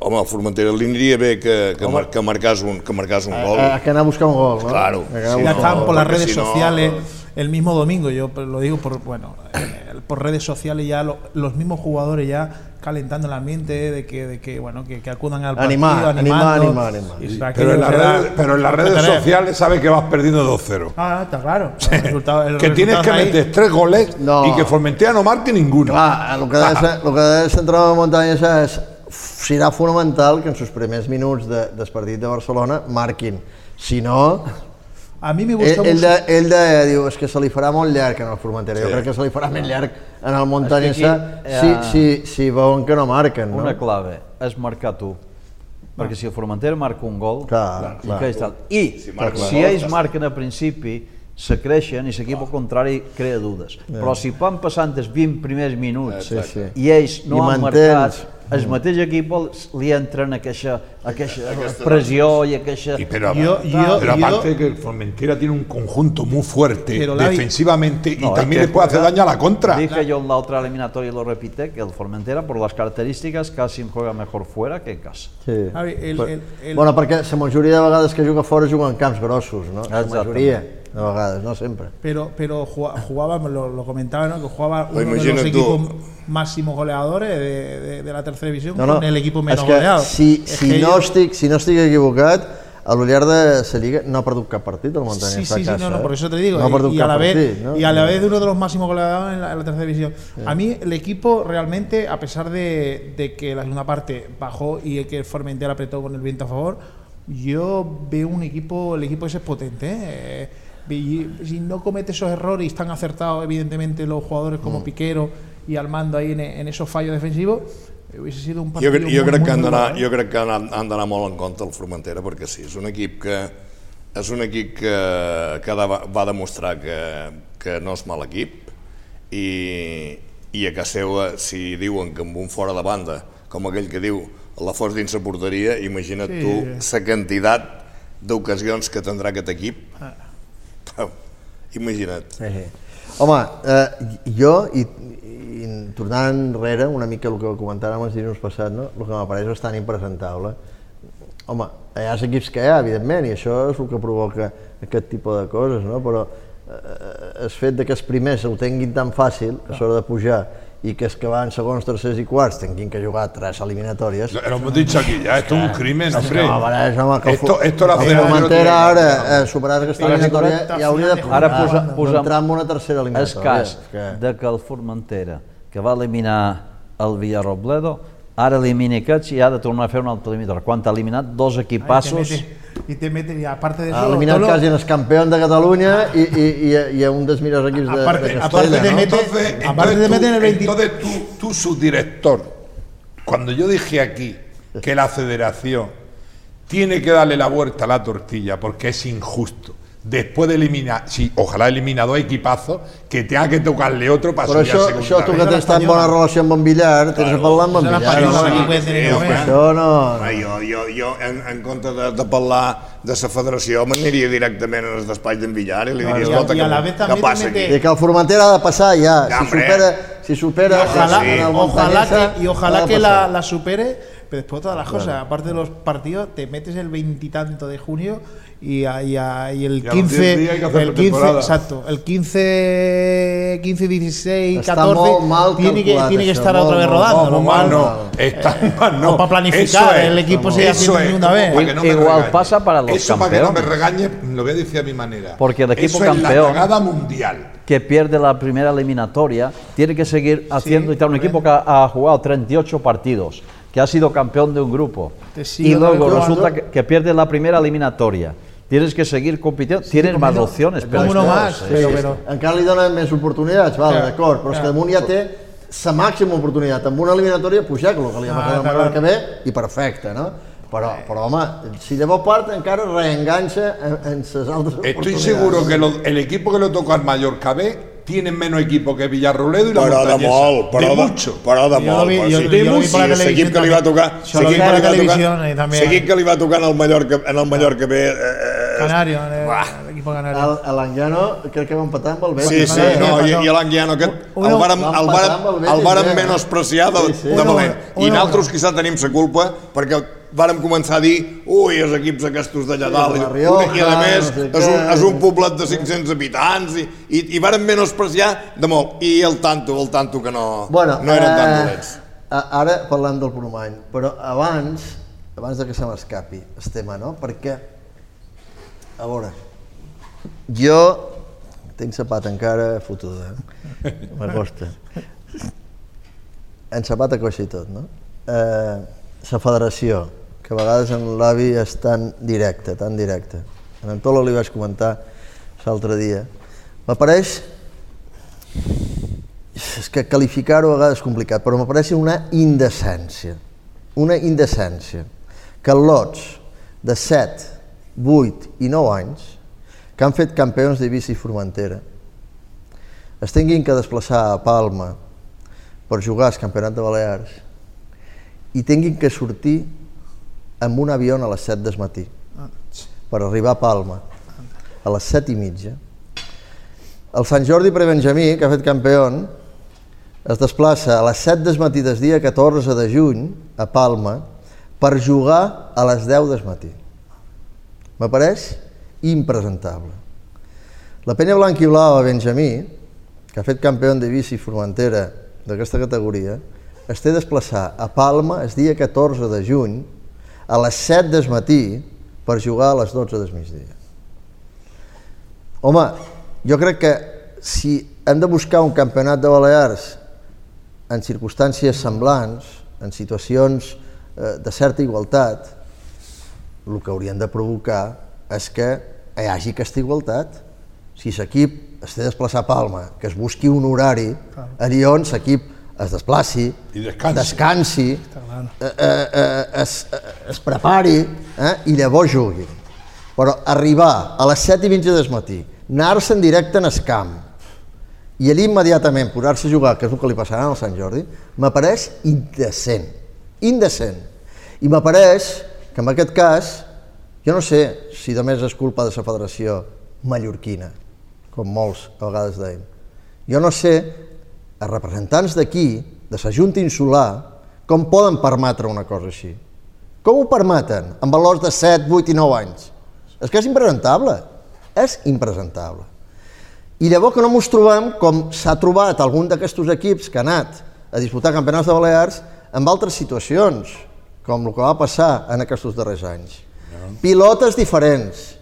home, a Formentera li aniria bé que, que, mar, que, marcàs un, que marcàs un gol. A, a que anar a buscar un gol, ¿no? Claro, que anar a sí, estaban gol. por las redes si no- sociales el mismo domingo, yo lo digo por bueno, eh, por redes sociales ya lo- los mismos jugadores ya calentando el ambiente de que, de que bueno que, que acudan al partido, Animar, animar, animando, animar, animar. Pero en, las redes, pero en las redes respetaré. sociales sabe que vas perdiendo 2-0. Ah, está claro. El resultado- el Que tienes que ahí. meter tres goles No. y que Formentera no marque ninguno. Clar, el que ha de ser, el que ha de centrar la muntanya és, serà fonamental que en els primers minuts de, del partit de Barcelona marquin. Si no, A mí me ell, gusta ell, mucho. de, ell de, diu, és que se li farà molt llarg en el Formentera. Jo Sí. crec que se li farà més llarg en el que aquí, si, eh, si, si veuen que no marquen. No? Una clave és marcar tu. Perquè si el Formentera marca un gol, Clar, i, clar. està, i si, marca si ells marquen a principi, se creixen i l'equip al contrari crea dudes. Però si van passant els 20 primers minuts i ells no I han mantens. marcat, el mateix equip li entren aquesta, aquesta pressió i aquesta... Y pero, Yo- yo- pero yo- aparte que el Formentera tiene un conjunto muy fuerte defensivamente No, y también le puede hacer daño a la contra. Dije yo en la otra eliminatoria y lo repite, que el Formentera, por las características, casi juega mejor fuera que en casa. Sí. Ver, el- el- el- Bueno, perquè la majoria de vegades que juga fora juga en camps grossos, no? La majoria de vegades, no sempre. Pero, pero jugaba, lo, lo comentaba, ¿no? que jugaba uno de los imagina tú. equipos máximos goleadores de, de- de la tercera división No, no, con el equipo menos és que goleado. si, Es si, que no yo- estic, si no estic equivocat, a lo llarg de la Lliga no ha perdut cap partit el Montañés Sí, sí, a sí, casa. no, no, eh? por eso te digo. No ha y- perdut y, a la vez, partit, no? y a la vez de uno de los máximos goleadores en la, en la tercera división. A mí el equipo realmente, a pesar de, de que la segunda parte bajó y que Formentera apretó con el viento a favor, yo veo un equipo, el equipo ese es potente. ¿eh? Y si no comete esos errores y están acertados evidentemente los jugadores como Mm. Piquero y Armando ahí en, en esos fallos defensivos, hubiese sido un Jo, partido cre- jo muy, crec muy, que han d'anar bueno, ¿eh? jo crec que han, han d'anar molt en compte el Formentera perquè sí, és un equip que és un equip que, que va demostrar que, que no és mal equip i, i a casa seva si diuen que amb un fora de banda com aquell que diu la fos dins la porteria imagina't Sí. tu la quantitat d'ocasions que tindrà aquest equip Pau, imagina't Sí, sí. Home, eh, jo, i, i tornant enrere una mica el que comentàvem els dilluns passat, no? el que m'apareix bastant impresentable. Home, hi ha els equips que hi ha, evidentment, i això és el que provoca aquest tipus de coses, no? però eh, el fet de que els primers ho tinguin tan fàcil a l'hora de pujar i que els que van segons, tercers i quarts tinguin que jugar tres eliminatòries, Lo, hemos dicho aquí ya, esto es un crimen, hombre. no, m'apareix, home, que el Esto, esto la el federación no Formentera ara, eh, superar aquesta eliminatòria, ja hauria de Ara posa- posem- entrar en una tercera És eliminatòria. cas És que... de que el Formentera, que va eliminar el Villarrobledo, ara elimini aquests i ha de tornar a fer un altre eliminatori. Quan ha eliminat dos equipassos... te mete- y te meten, y aparte de Ha eso, eliminat Tolo, quasi el campió de Catalunya i, i, i, i a un dels millors equips de, Aparte- de aparte Castella, de no? meter- Entonces, aparte de el tú, 20 entonces tú, tú, subdirector, cuando yo dije aquí que la federación tiene que darle la vuelta a la tortilla porque es injusto, después de eliminar, sí, ojalá elimina dos equipazos, que tenga que tocarle otro para Però subir a això, això tu que tens tan bona relació amb en Villar, tens de parlar amb en Villar. no? que que ver. Això no... Home, jo, jo, jo en, en compte de, de parlar de la federació, m'aniria directament al despatx d'en Villar i li diria, i escolta, i què també passa aquí? I que el Formentera ha de passar ja. Ja, Si supera, si supera ojalá, sí. en el ojalá Montañesa, que, ojalá de que la, la supere, pero después todas las cosas. Aparte de los partidos, te metes el veintitanto de junio y, a- y, a- y el Y a los 10 días hay 15, que hacer el 15, pretemporada. exacto, el 15, 15, 16, Está 14, molt mal tiene que, tiene que estar otra vez rodando. molt, lo molt cual- no, mal. está Eh, mal, no. o para planificar, Eso es, el equipo se eso de una vez. para que no Igual regañe. pasa para los Eso para que no me campeones. regañe, lo voy a decir a mi manera. Porque el equipo Eso es la campeón- mundial. que pierde la primera eliminatoria, tiene que seguir haciendo y tal. Un equipo que ha, ha jugado 38 partidos, que ha sido campeón de un grupo, y luego resulta que, que pierde la primera eliminatoria. Tienes que seguir compitiendo, tienes más opciones. como uno más, sí, pero- sí, pero- Encara li donen més oportunitats, vale, Clar, d'acord, però és que damunt ja té la màxima oportunitat amb una eliminatòria pujar, que el que li ha Ah, passat a està Mallorca clar. bé, i perfecte, no? Però, però home, si llavors part encara reenganxa en, en ses altres Estoy oportunitats. seguro que lo- el equipo que le toca al Mallorca B tiene menos equipo que Villarroledo y la Però de Montañesa. molt, però de de, mucho. però de Jo molt. jo- de l'equip que li va también. tocar, que que li va tocar en el Mallorca, en el Mallorca B, eh, Canario, equipo canario. El- L'Anguiano crec que va empatar amb el Betis. Sí, sí, Vale, no, sí, i, i l'Anguiano aquest, Uno- el vàrem, va el vàrem, amb el vàrem eh? menospreciar de, Sí, sí. de. I uno- nosaltres quizá tenim la culpa perquè vàrem començar a dir ui, els equips aquests d'allà dalt, i, i a més no sé és, un, és un poblet de 500 habitants i, i, i vàrem menospreciar de molt. I el tanto, el tanto que no, Bueno, no eren tan eh, dolents. a- Ara parlem del Promany, però abans, abans de que se m'escapi el tema, no? Perquè, a veure, jo tinc la pata encara fotuda, eh? m'acosta. En la pata coixa i tot, no? Eh, la federació, que a vegades en l'avi és tan directe, tan directe. En Antola li vaig comentar l'altre dia. M'apareix és que qualificar-ho a vegades és complicat, però m'apareix una indecència, una indecència, que lots de 7, 8 i 9 anys que han fet campions de bici Formentera es tinguin que desplaçar a Palma per jugar al Campionat de Balears i tinguin que sortir amb un avió a les 7 del matí per arribar a Palma a les 7 i mitja el Sant Jordi Prebenjamí, que ha fet campió, es desplaça a les 7 del matí del dia 14 de juny a Palma per jugar a les 10 del matí. M'apareix impresentable. La penya blanca i blava Benjamí, que ha fet campió de bici Formentera d'aquesta categoria, es té de desplaçar a Palma el dia 14 de juny a les 7 del matí per jugar a les 12 del migdia. Home, jo crec que si hem de buscar un campionat de Balears en circumstàncies semblants, en situacions eh, de certa igualtat, el que haurien de provocar és que hi hagi aquesta igualtat. Si l'equip es té de desplaçar a Palma, que es busqui un horari allà on l'equip es desplaci, I descansi. descansi eh, eh, eh, es, eh, es prepari eh, i llavors jugui. Però arribar a les 7 i mitja del matí, anar-se en directe en el camp i allí immediatament posar-se a jugar, que és el que li passarà al Sant Jordi, m'apareix indecent. Indecent. I m'apareix que en aquest cas, jo no sé si només és culpa de la federació mallorquina, com molts a vegades deien. Jo no sé els representants d'aquí, de la Junta Insular, com poden permetre una cosa així. Com ho permeten? Amb valors de 7, 8 i 9 anys. És que és impresentable. És impresentable. I llavors que no ens trobem com s'ha trobat algun d'aquests equips que ha anat a disputar campionats de Balears amb altres situacions, com el que va passar en aquests darrers anys. Pilotes diferents,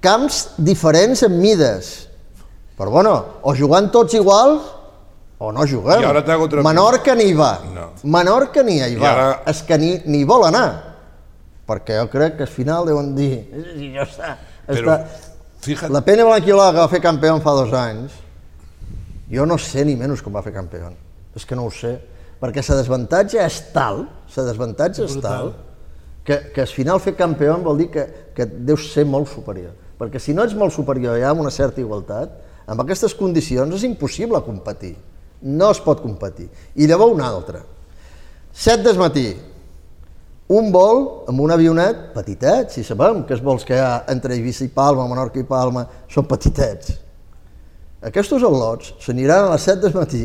camps diferents en mides, però bueno, o jugant tots igual o no juguem. I ara otra Menorca ni hi va. No. Menorca ni hi I va. ara- És que ni, ni vol anar. Perquè jo crec que al final deuen dir... "Sí, ja està. Però, està. fíjate, La Pene Blanquilà que va fer campió fa dos anys, jo no sé ni menys com va fer campió. És que no ho sé. Perquè la desavantatge és tal, la desavantatge és tal, que, que al final fer campió vol dir que, que deus ser molt superior. Perquè si no ets molt superior ja amb una certa igualtat, amb aquestes condicions és impossible competir. No es pot competir. I llavors una altra. 7 del matí, un vol amb un avionet petitet, si sabem que els vols que hi ha entre Eivissa i Palma, Menorca i Palma, són petitets. Aquests al·lots s'aniran a les 7 del matí,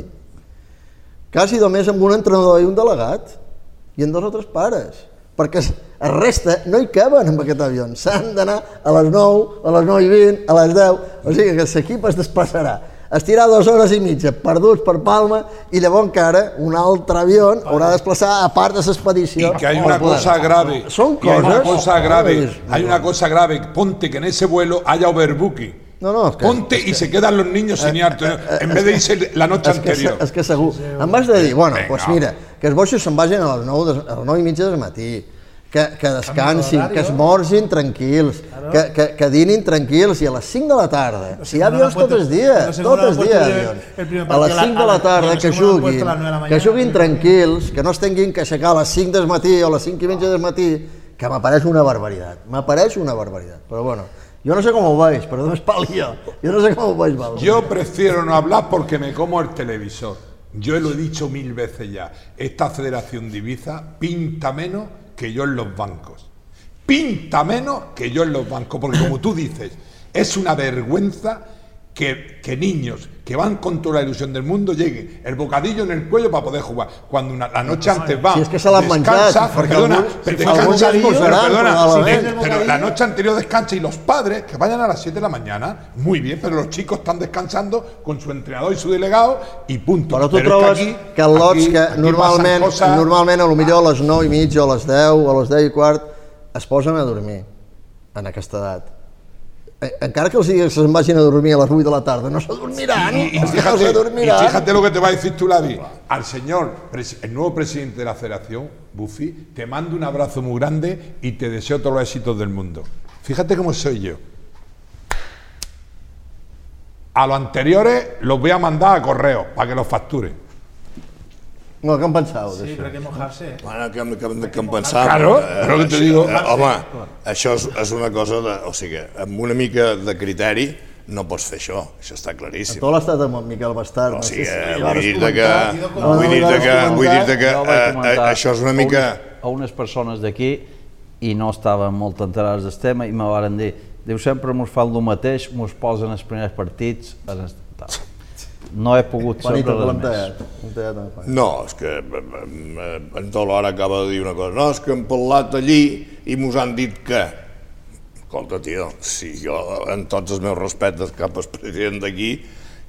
quasi només amb un entrenador i un delegat, i amb dos o tres pares, perquè el resta no hi caben en aquest avió, s'han d'anar a les 9, a les 9 i 20, a les 10, o sigui que l'equip es desplaçarà, estirà dues hores i mitja, perduts per Palma, i llavors encara un altre avió haurà de desplaçar a part de l'expedició. y que hay una cosa grave. Son y hay una cosas- cosa grave. Hay una cosa grave. Ponte que en ese vuelo haya overbooking. No, no, que- Ponte y se quedan los niños sin ir. En vez de irse la noche és que, anterior. és que segur. Em vas de dir, bueno, doncs mira, que els boixos se'n vagin a les 9, de, a les 9 i mitja del matí, que, que descansin, que es morgin tranquils, que, que, que dinin tranquils i a les 5 de la tarda, si hi ha avions tot el dia, tot no el dia avions. A les a la- 5 de la tarda que juguin, que juguin tranquils, que no es tinguin que aixecar a les 5 del matí o a les 5 i mitja del matí, que m'apareix una barbaritat, m'apareix una barbaritat, però bueno, jo no sé com ho veig, però només <laughs> pal jo, jo no sé ho veig, Val. Yo prefiero no hablar porque me como el televisor. Yo lo he dicho mil veces ya. Esta Federación de pinta menos que yo en los bancos. Pinta menos que yo en los bancos. Porque como tú dices, es una vergüenza que, que niños que van con toda la ilusión del mundo lleguen el bocadillo en el cuello para poder jugar. Cuando una- la noche antes va, Si es que se l'han descansa, perdona, si descansa, pero perdona, pero la noche anterior descansa y los padres que vayan a las 7 de la mañana, muy bien, pero los chicos están descansando con su entrenador y su delegado y punto. Però tu Pero es trobes aquí- que lots aquí- que aquí normalment, normalment a lo millor a les 9 i mitja o a les 10 o a les 10 i quart es posen a dormir en aquesta edat. Eh, Encara que els diguis que se'n vagin a dormir a les 8 de la tarda, no s'adormiran, Y, y fíjate, y s'adormiran. fíjate lo que te va a decir tú, Lavi. Al señor, el nuevo presidente de la federación, Buffy, te mando un abrazo muy grande y te deseo todos los éxitos del mundo. Fíjate cómo soy yo. A los anteriores los voy a mandar a correo para que los facturen. No, què en penseu Sí, d'això? pero hay que mojarse. Bueno, que, que, que em pensava... Claro, eh, però que te digo. eh, home, això és, és una cosa de... O sigui, amb una mica de criteri no pots fer això, això està claríssim. Tot l'estat amb el Miquel Bastard. O no sigui, eh, vull dir-te que, comentar. vull dir-te que, vull dir-te que eh, eh, això és una a mica... A unes persones d'aquí i no estaven molt enterades del tema i me varen dir, diu, sempre mos fan el mateix, mos posen els primers partits... En el... tal." No he pogut Juanito, saber res més. No, és que eh, eh, en Tolo ara acaba de dir una cosa. No, és que hem parlat allí i mos han dit que... Escolta, tio, si jo, en tots els meus respectes cap al president d'aquí,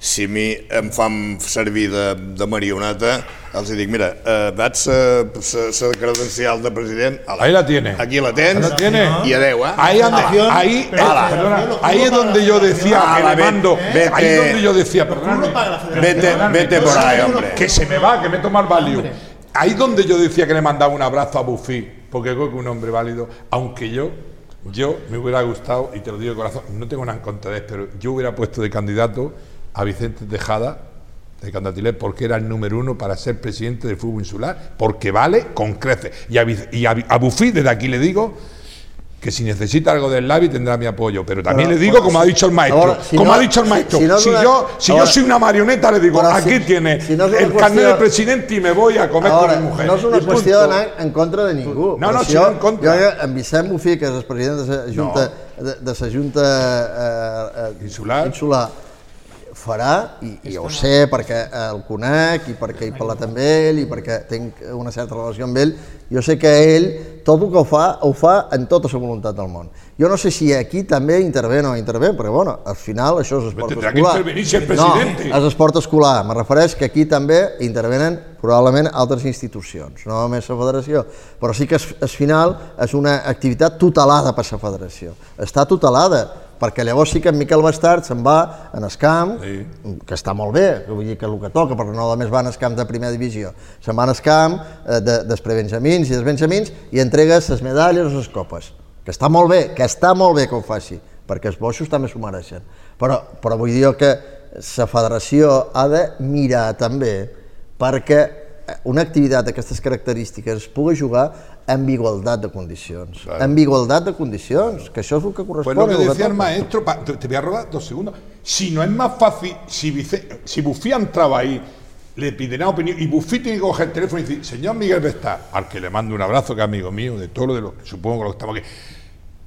si mi em fan servir de, de marioneta, els dic, mira, eh, vaig la credencial de president, ala, Ahí la tiene. aquí la tens, Ahí la tiene. i adeu, eh? Ahí, anda- ahí, eh, pero- perdona, ahí es donde yo decía Ah, que le mando, vete. ahí es donde yo decía, perdóname, Vete, vete por ahí, hombre. que se me va, que me toma el value. Ahí es donde yo decía que le mandaba un abrazo a Buffy, porque creo que es un hombre válido, aunque yo, yo me hubiera gustado, y te lo digo de corazón, no tengo nada en contra de él, pero yo hubiera puesto de candidato a Vicente Tejada de Candatilés porque era el número uno para ser presidente del fútbol insular, porque vale con creces. Y a, y a, Buffy, desde aquí le digo que si necesita algo del Lavi tendrá mi apoyo, pero también Pero, le digo, bueno, como ha dicho el maestro, ahora, si como no- ha dicho el maestro, si no es si, una- yo, si ahora- yo soy una marioneta, le digo, Ahora, aquí tiene es el carnet de presidente y me voy a comer con mi mujer. no és una qüestió d'anar en contra de ningú. No, no, si jo, no en contra. Jo, en Vicent Bufí, que és el president de la Junta, de, de la Junta eh, eh, Insular. insular farà, i, i ho sé perquè el conec i perquè he parlat amb ell i perquè tinc una certa relació amb ell, jo sé que ell tot el que ho fa, ho fa en tota la voluntat del món. Jo no sé si aquí també intervé o no intervé, perquè bueno, al final això és esport tendrá que escolar. intervenir si el No, presidente. és esport escolar. Me refereix que aquí també intervenen probablement altres institucions, no només la federació, però sí que al final és una activitat tutelada per la federació. Està tutelada, perquè llavors sí que en Miquel Bastard se'n va en el camp, Sí. que està molt bé, que vull dir que el que toca, perquè no només van al camp de primera divisió, se'n van al camp eh, de, dels prebenjamins i dels benjamins i entrega les medalles o les copes, que està molt bé, que està molt bé que ho faci, perquè els boixos també s'ho mereixen. Però, però vull dir que la federació ha de mirar també perquè una activitat d'aquestes característiques es pugui jugar amb igualtat de condicions. Claro. Amb igualtat de condicions, que això és el que Pues correspon. lo que decía el maestro, pa- te te voy a robar dos segundos. Si no es más fácil, si, Vice- si Buffy entraba ahí, le pidieran opinión, y Buffy tiene que coger el teléfono y decir, señor Miguel Vestar, al que le mando un abrazo, que es amigo mío, de todo lo de los, supongo que lo que estamos aquí.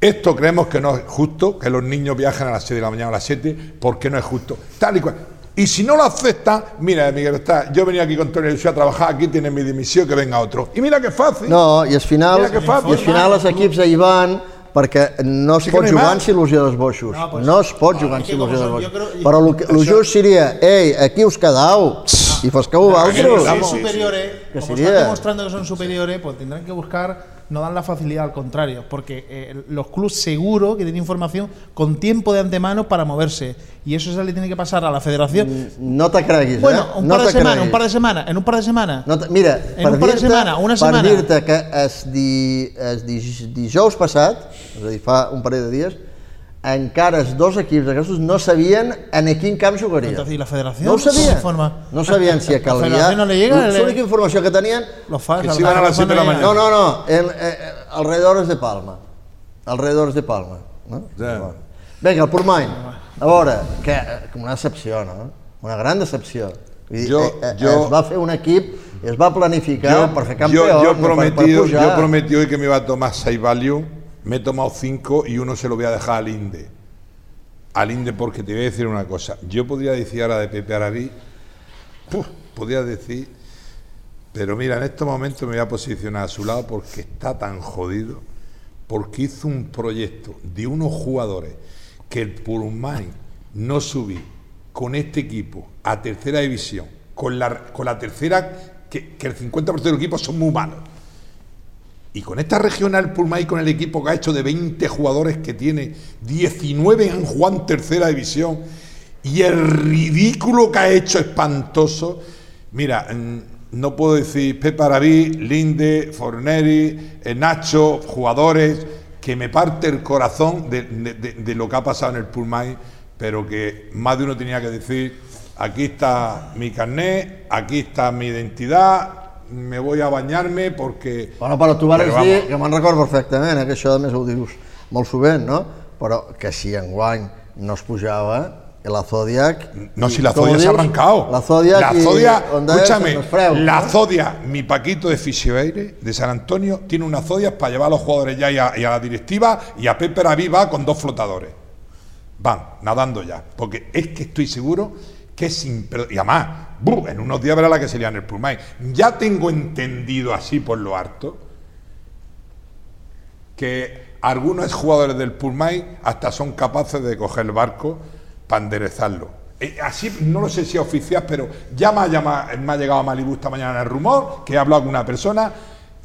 Esto creemos que no es justo, que los niños viajen a las 6 de la mañana o a las 7, porque no es justo. Tal y cual. Y si no lo acepta, mira, Miguel Vestar, yo venía aquí con Tony Ilusión a trabajar, aquí tiene mi dimisión, que venga otro. Y mira qué fácil. No, i al final, Mira que fàcil. i al final els equips hi van perquè no es Sí que pot no jugar amb il·lusió dels boixos. No, pues- No es pot jugar Ah, amb que il·lusió dels boixos. creo- Però el, que- el just seria, ei, aquí us quedau i fosqueu Si vosaltres. son Vamos. superiores, Que como sería- están demostrando que son superiores, pues tendrán que buscar, no dan la facilidad, al contrario, porque eh, los clubes seguro que tienen información con tiempo de antemano para moverse. Y eso se le tiene que pasar a la federación. No te creguis, bueno, eh? un no par de semanas, creguis. un par de semanas, en un par de semanas. No te, mira, En per un par de setmana, una per setmana. dir-te que el, di, el di, dijous passat, és a dir, fa un parell de dies, encara els dos equips d'aquestos no sabien en quin camp jugarien. Entonces, ¿y la federación? No ho sabien. ¿Cómo informa? No sabien si <laughs> a Calvià... federación no le llega? L'única informació que tenien... Los fans, Que si van a las siete de la mañana. No, no, no, en, eh, alrededores de Palma. Alrededors de Palma. No? Ja. Vinga, el Portmany. A veure, que, com una decepció, no? Una gran decepció. Vull dir, Jo- eh, eh, jo- es va fer un equip i es va planificar per fer campió, yo, yo, no per, per prometí, pujar. yo prometí hoy que me iba a tomar 6 value, me he tomado 5 y uno se lo voy a dejar al INDE. Al INDE porque te voy a decir una cosa. Yo podría decir ahora de Pepe Arabí, puf, podría decir, pero mira, en estos momentos me voy a posicionar a su lado porque está tan jodido, porque hizo un proyecto de unos jugadores que el Purmay no subí con este equipo a tercera división, con la, con la tercera, que, el 50% del equipo son muy malos. Y con esta regional Pulmay, con el equipo que ha hecho de 20 jugadores que tiene, 19 han jugado en tercera división, y el ridículo que ha hecho espantoso. Mira, no puedo decir Pepe Arabí, Linde, Forneri, eh, Nacho, jugadores que me parte el corazón de lo que ha pasado en el Pulmay, pero que más de uno tenía que decir, aquí está mi carnet, aquí está mi identidad, me voy a bañarme porque... Bueno, però tu vas dir, que me'n recordo perfectament, eh, que això a més ho dius molt sovint, no? Però que si enguany no es pujava, la Zodiac... No, si la com ho Zodia se ha arrancado. La Zodiac La i Zodia, on deies, escúchame, freus, la no? Zodia, mi Paquito de Fisioeire, de San Antonio, tiene una Zodia para llevar a los jugadores ya y a, y a la directiva y a Pepe Araví va con dos flotadores. Van, nadando ya. Porque es que estoy seguro que sin... Y además, ¡bu! en unos días verá la que sería en el Pulmay. Ya tengo entendido así por lo harto que algunos jugadores del Pulmay hasta son capaces de coger el barco para enderezarlo. Eh, Así, no lo sé si es oficial, pero ya me ha, llama- me ha llegado a Malibu esta mañana el rumor, que he hablado con una persona.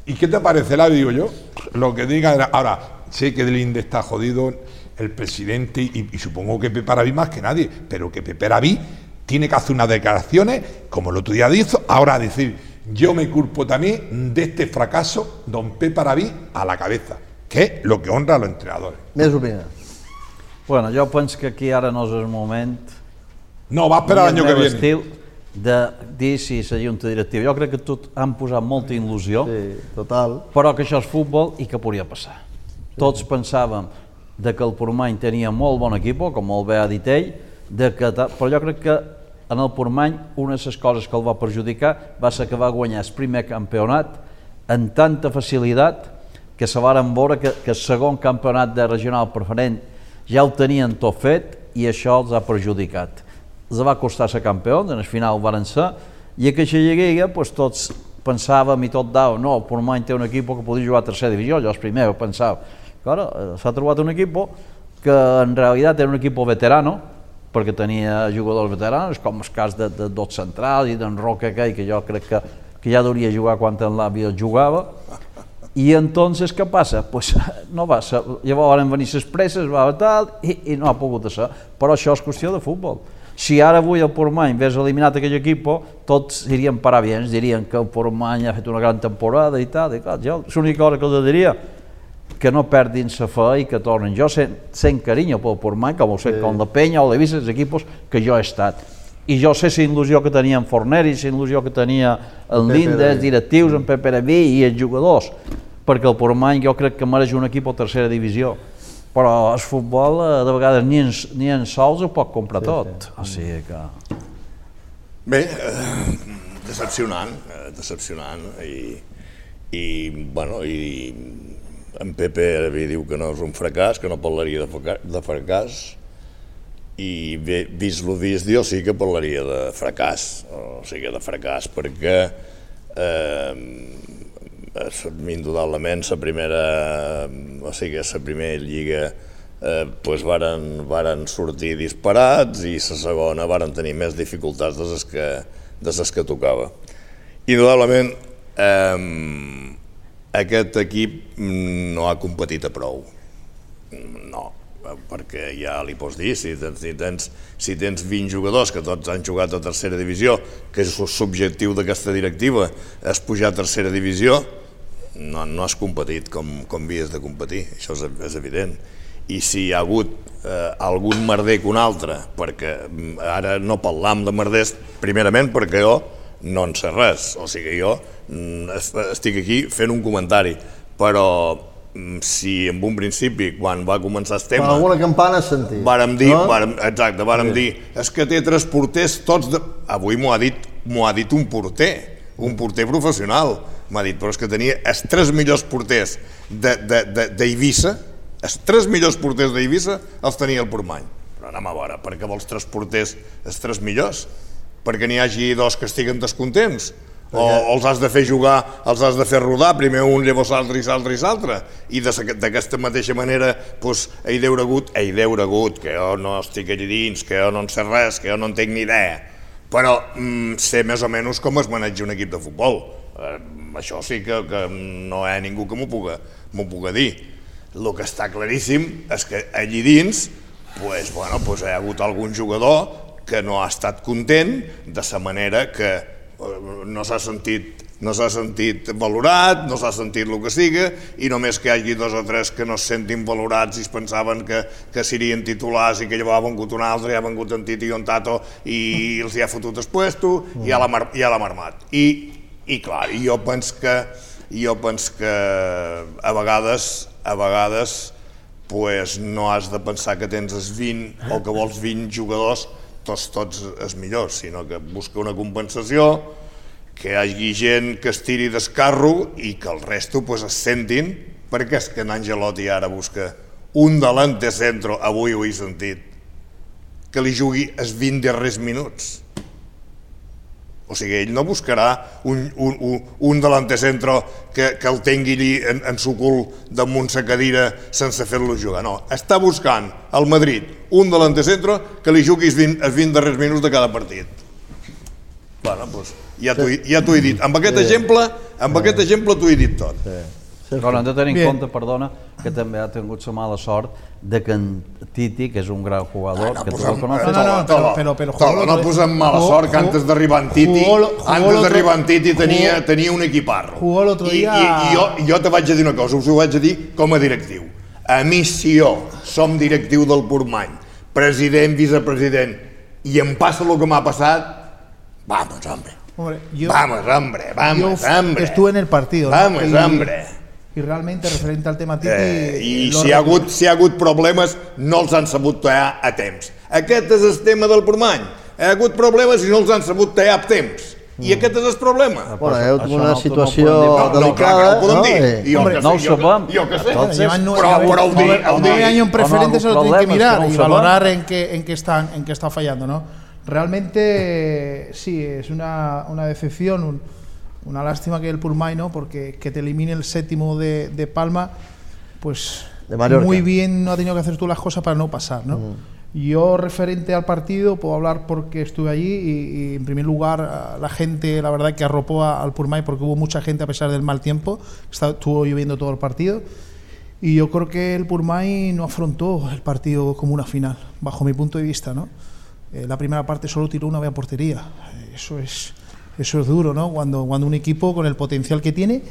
¿Y qué te parece? La digo yo. Lo que diga. Ahora, sé que el INDE está jodido, el presidente, y, y supongo que Pepe Araví más que nadie, pero que Pepe Araví tiene que hacer unas declaraciones, como el otro día dijo, ahora decir, yo me culpo también de este fracaso, don Pepe Araví a la cabeza, que es lo que honra a los entrenadores. Més opinions. Bueno, jo penso que aquí ara no és el moment No, va a esperar el año que viene. estil, de dir si la junta directiva. Jo crec que tot han posat molta il·lusió, Sí, total. però que això és futbol i que podria passar. Tots pensàvem de que el Portmany tenia molt bon equip, com molt bé ha dit ell, de que, però jo crec que en el Portmany una de les coses que el va perjudicar va ser que va guanyar el primer campionat amb tanta facilitat que se varen veure que, que el segon campionat de regional preferent ja ho tenien tot fet i això els ha perjudicat. Els va costar ser campions, en el final ho varen ser, i aquesta lliga pues, tots pensàvem i tot dau, no, el Portmany té un equip que podria jugar a tercera divisió, jo els primer pensava. Claro, eh, s'ha trobat un equip que en realitat era un equip veterano, perquè tenia jugadors veteranos, com el cas de, de Dot Central i d'en Roque aquell, que jo crec que, que ja hauria jugar quan en l'àvia jugava, i entonces què passa? Pues <laughs> no va ser, llavors van venir les presses, va tal, i, i no ha pogut ser, però això és qüestió de futbol. Si ara avui el Portmany hagués eliminat aquell equip, tots dirien parabiens, dirien que el Portmany ha fet una gran temporada i tal, i clar, jo l'única cosa que els diria que no perdin la fe i que tornen. Jo sent, sent carinyo pel Portmany, com ho sé, com la Penya o l'he vist els equipos que jo he estat. I jo sé la il·lusió que tenia en Forneri, la il·lusió que tenia en Pepe Linda, els directius, en Pepe Araví i els jugadors, perquè el Portmany jo crec que mereix un equip a tercera divisió. Però el futbol, eh, de vegades, ni en, ni en sols ho pot comprar tot. O sigui que... Bé, eh, decepcionant, eh, decepcionant i, i, bueno, i en Pepe Araví diu que no és un fracàs, que no parlaria de, de fracàs i bé, vist lo vist jo sí que parlaria de fracàs, o sigui, de fracàs perquè eh, indudablement la primera, o sigui, la primera lliga eh, pues varen, varen sortir disparats i la segona varen tenir més dificultats de les que, de les que tocava. Indudablement, eh, aquest equip no ha competit a prou. No, perquè ja li pots dir, si tens, si tens, si tens 20 jugadors que tots han jugat a tercera divisió, que és l'objectiu d'aquesta directiva, és pujar a tercera divisió, no, no has competit com, com havies de competir, això és, és evident. I si hi ha hagut eh, algun merder que un altre, perquè mm, ara no parlam de merders, primerament perquè jo no en sé res, o sigui, jo mm, es- estic aquí fent un comentari, però mm, si en un principi, quan va començar el tema, alguna campana has sentit. Vàrem dir, no? vàrem, exacte, vàrem dir, és que té tres porters tots de... Avui m'ho ha dit ha dit un porter, un porter professional. M'ha dit, però és que tenia els tres millors porters de- de- de- d'Eivissa, els tres millors porters d'Eivissa els tenia el Portmany. Però anem a veure, per què vols tres porters, els tres millors? Perquè n'hi hagi dos que estiguen descontents? O, els has de fer jugar, els has de fer rodar, primer un, llavors l'altre i l'altre i l'altre. I d'aquesta mateixa manera, doncs, hi deu hagut, hi deu hagut, que jo no estic allà dins, que jo no en sé res, que jo no en tinc ni idea, però mm, sé més o menys com es maneja un equip de futbol. Eh, això sí que, que no hi ha ningú que m'ho puga, puga dir. El que està claríssim és que allí dins pues, bueno, pues hi ha hagut algun jugador que no ha estat content de la manera que eh, no s'ha sentit no s'ha sentit valorat, no s'ha sentit el que siga, i només que hi hagi dos o tres que no es sentin valorats i es pensaven que, que serien titulars i que llavors ha vengut un altre, ha vengut en Titi i en Tato i els hi ha fotut el puesto i ja l'ha marmat. I, I clar, i jo penso que jo penso que a vegades a vegades pues, no has de pensar que tens els 20 o que vols 20 jugadors tots, tots els millors, sinó que busca una compensació, que hi hagi gent que es tiri d'escarro i que el resto pues, es sentin, perquè és que en Angelotti ara busca un delante centro, avui ho he sentit, que li jugui els 20 darrers minuts. O sigui, ell no buscarà un, un, un, un delante centro que, que el tingui allí en, en su cul damunt sa cadira sense fer-lo jugar. No, està buscant al Madrid un delante centro que li jugui els 20, els 20 darrers minuts de cada partit. Bueno, doncs, ja t'ho ja he dit. Amb aquest exemple, amb aquest exemple t'ho he dit tot. Però hem de tenir en compte, perdona, que també ha tingut la mala sort de que en Titi, que és un gran jugador, no que tu el conoces, No, no, no, pero- pero Tolo, jugó no posem mala jugó- sort que antes d'arribar en Titi, jugó lo- jugó antes el d'arribar en Titi tenia, jugó- tenia un equiparro. jugó el otro I, día- i, i, jo, jo te vaig a dir una cosa, us ho vaig a dir com a directiu. A mi, si jo som directiu del Portmany, president, vicepresident, i em passa el que m'ha passat, Vamos, hombre. Hombre, yo, vamos, hombre, vamos, yo hombre. estuve en el partido. ¿no? Vamos, y, hombre. Y realmente, referente al tema Titi. Eh, I si hi ha, hagut, si hi ha hagut problemes, no els han sabut tallar a temps. Aquest és el tema del Portmany. Hi ha hagut problemes i no els han sabut tallar a temps. I aquest és el problema. Bueno, hi ha hagut Això una no- no situació. No, no, clar, delicada. que ho podem no? dir. I- I jo Hombre, que no sé, ho sabem. Jo que sé. Entonces, Llevan nueve- però, però ho dic, ho nueve dic. años en preferente se lo tienen que mirar y no se valorar en qué, en qué están en qué está fallando, ¿no? Realmente sí, es una, una decepción, un- una lástima que el Purmay, ¿no? Porque que te elimine el séptimo de, de Palma, pues De muy bien no ha tenido que hacer tú las cosas para no pasar, ¿no? Yo referente al partido puedo hablar porque estuve allí y, y, en primer lugar la gente la verdad que arropó a- al Purmay porque hubo mucha gente a pesar del mal tiempo, Estaba- estuvo lloviendo todo el partido y yo creo que el Purmay no afrontó el partido como una final, bajo mi punto de vista, ¿no? Eh, la primera parte solo tiró una vez a portería. Eso es, eso es duro, ¿no? Cuando, cuando un equipo con el potencial que tiene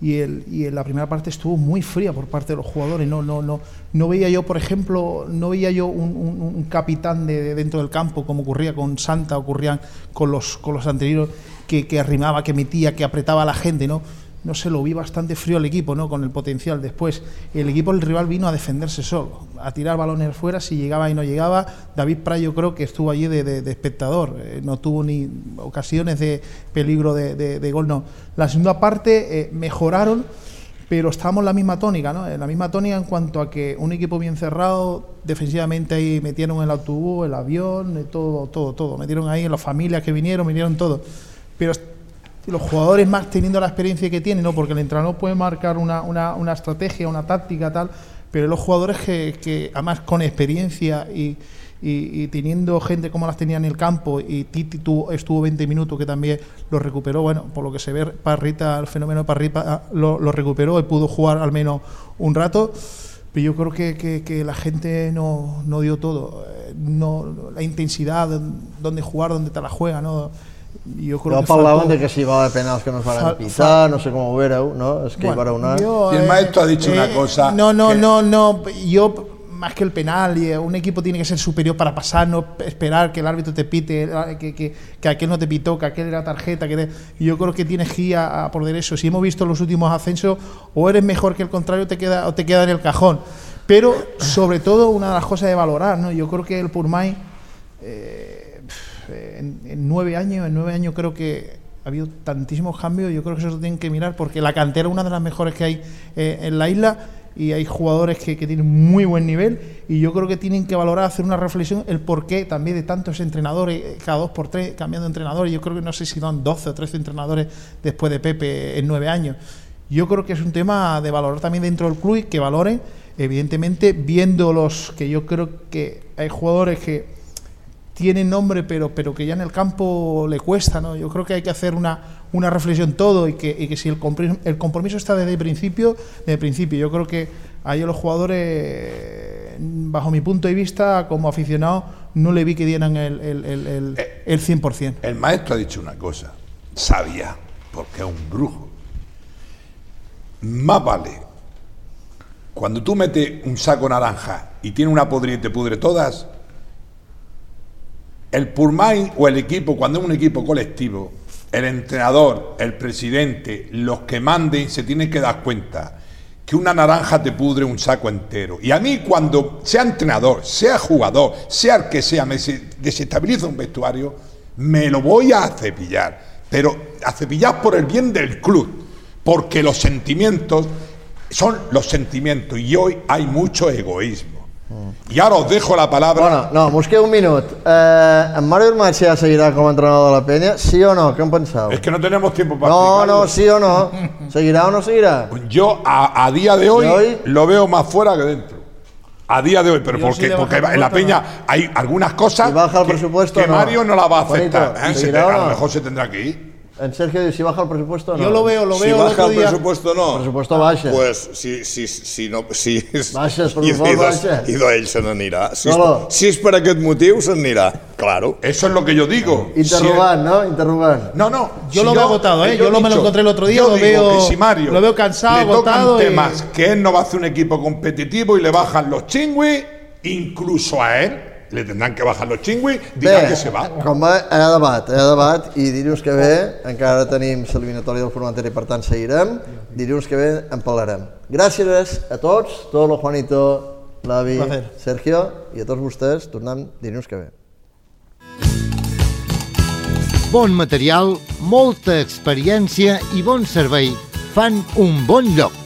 y, el, y en la primera parte estuvo muy fría por parte de los jugadores. No, no, no, no veía yo, por ejemplo, no veía yo un, un- un capitán de, de dentro del campo como ocurría con Santa, ocurrían con los, con los anteriores, que, que arrimaba, que metía, que apretaba a la gente, ¿no? No se lo vi bastante frío al equipo, ¿no? Con el potencial. Después, el equipo del rival vino a defenderse solo, a tirar balones fuera si llegaba y no llegaba. David Prayo creo que estuvo allí de, espectador, eh, no tuvo ni ocasiones de peligro de, gol, no. La segunda parte eh, mejoraron, pero estábamos en la misma tónica, ¿no? En la misma tónica en cuanto a que un equipo bien cerrado, defensivamente ahí metieron el autobús, el avión, eh, todo, todo, todo. Metieron ahí las familias que vinieron, vinieron todo. Pero los jugadores más teniendo la experiencia que tienen, ¿no? porque el entrenador puede marcar una, una, una estrategia, una táctica, tal, pero los jugadores que, que además con experiencia y, y- teniendo gente como las tenía en el campo, y Titi tuvo- estuvo 20 minutos que también lo recuperó, bueno, por lo que se ve, Parrita, el fenómeno de Parrita ah, lo, lo recuperó y pudo jugar al menos un rato. Pero yo creo que, que- que la gente no, no dio todo. eh, No, la intensidad, dónde jugar, dónde te la juega, ¿no? Jo crec Jo que parlaven de que si va haver penals que no es van pitar, no sé com ho vereu, no? És que hi va haver una... yo, Y el maestro ha dicho una cosa No, no, que- no, no. Yo, más que el penal, y, eh, un equipo tiene que ser superior para pasar, no esperar que el árbitro te pite, eh, que, que, que aquel no te pitó, que aquel era tarjeta. Que te- yo creo que tienes que ir a, a por eso. Si hemos visto los últimos ascensos, o eres mejor que el contrario te queda, o te queda en el cajón. Pero, sobre todo, una de las cosas de valorar, ¿no? Yo creo que el Purmay. eh, en, en nueve años, en nueve años creo que ha habido tantísimos cambios, yo creo que eso se tienen que mirar porque la cantera es una de las mejores que hay eh, en la isla y hay jugadores que, tienen muy buen nivel y yo creo que tienen que valorar, hacer una reflexión el porqué también de tantos entrenadores, eh, cada dos por tres cambiando de entrenadores, yo creo que no sé si son 12 o 13 entrenadores después de Pepe en nueve años. Yo creo que es un tema de valorar también dentro del club y que valoren, evidentemente, viendo los que yo creo que hay jugadores que tienen nombre, pero, pero que ya en el campo le cuesta, ¿no? Yo creo que hay que hacer una, una reflexión todo y que, y que si el compromiso, el compromiso está desde el principio, desde el principio, yo creo que a ellos los jugadores, bajo mi punto de vista, como aficionado, no le vi que dieran el, el, el, el, el 100%. El maestro ha dicho una cosa, sabia, porque es un brujo. Más vale, cuando tú metes un saco naranja y tiene una podrida y te pudre todas, el Purmay o el equipo, cuando es un equipo colectivo, el entrenador, el presidente, los que manden se tienen que dar cuenta que una naranja te pudre un saco entero. Y a mí cuando sea entrenador, sea jugador, sea el que sea, me se- desestabiliza un vestuario, me lo voy a cepillar. Pero a cepillar por el bien del club, porque los sentimientos son los sentimientos y hoy hay mucho egoísmo. Y ahora os dejo la palabra. Bueno, no, mos queda un minut. Eh, en Mario Urmacha seguirà com a entrenador de la penya? Sí o no? Què en penseu? Es que no tenemos tiempo para No, explicarlo. no, sí o no. <laughs> ¿Seguirá o no seguirá? Yo a, a día de hoy, ¿De hoy? lo veo más fuera que dentro. A día de hoy, pero Yo porque, en la peña hay algunas cosas baja el que, presupuesto, que no. Mario no la va a aceptar. ¿eh? Se ¿seguirá a no? lo mejor se tendrá que ir. En Sergio si baja el presupuesto o no? Yo lo veo, lo Si veo el baja otro el día. presupuesto, no. El presupuesto baixa. Pues si, si, si no... Si, Baixa, el i, pressupost i, d'ell se n'anirà. Si, Lolo. si és per aquest motiu, se n'anirà. Claro. Eso es lo que yo digo. Interrogant, no? Interrogant. Si- no, no. Yo lo veo agotado, ¿eh? yo Yo lo me lo encontré el otro día, yo lo digo veo- que si Mario lo veo cansado, le tocan agotado y- temas que él no va a hacer un equipo competitivo y le bajan los chingüis, incluso a él, le tendrán que bajar los chingüis, digan que se va. com va, hi ha debat, hi ha debat, i dilluns que ve encara tenim l'eliminatòria del Formentera i per tant seguirem. Dilluns que ve en parlarem. Gràcies a tots, tot lo Juanito, l'Avi. Sergio, i a tots vostès, tornem dilluns que ve. Bon material, molta experiència i bon servei fan un bon lloc.